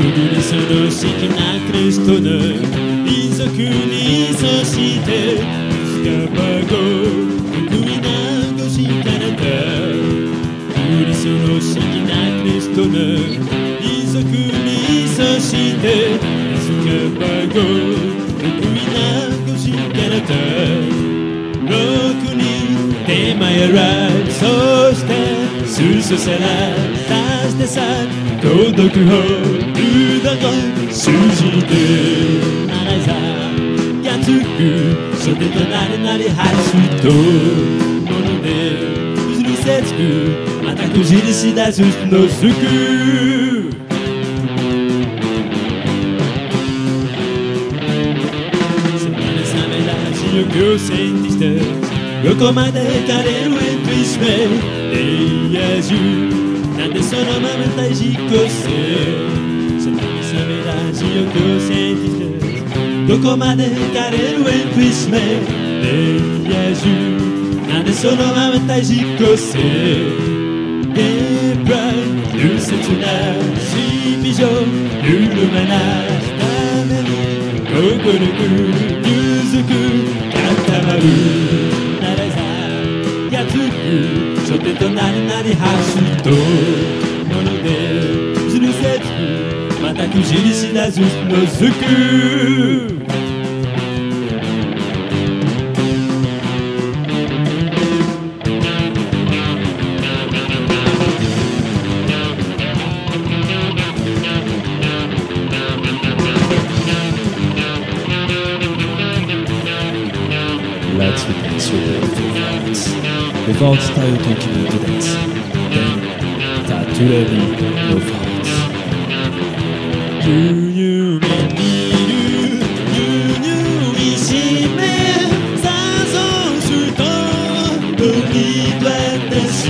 不思議なクリストの遺族にそしてスカパゴ得意な腰からだ。クリスの不思議なクリストの遺族にそしてスカパゴ得意な腰からだ。ロックにテーマやらそしてスースセラ出してさ孤独をうだが数字でアナイザーがつく袖となりなりハスとものでうずりせつくまたくじりしだすのすく冷め冷めラジオ行線にしてどこまで彼のエントリスメイヤージュなんでそのまま大事故せ冷め冷めラジオ行線にしてどこまで彼のエントリスメレイヤージュなんでそのまま大事故せヘブライ流切なし美女緩めなために心くゆずく固まるならさがつく初手となりなり走とものでずるせずまたくじりしなずのすくライツビッツウェイトフランスレファーツタイトキムトデンス Then タトゥレビノファーツ夢見る輸入にしめさそうすとどに私あ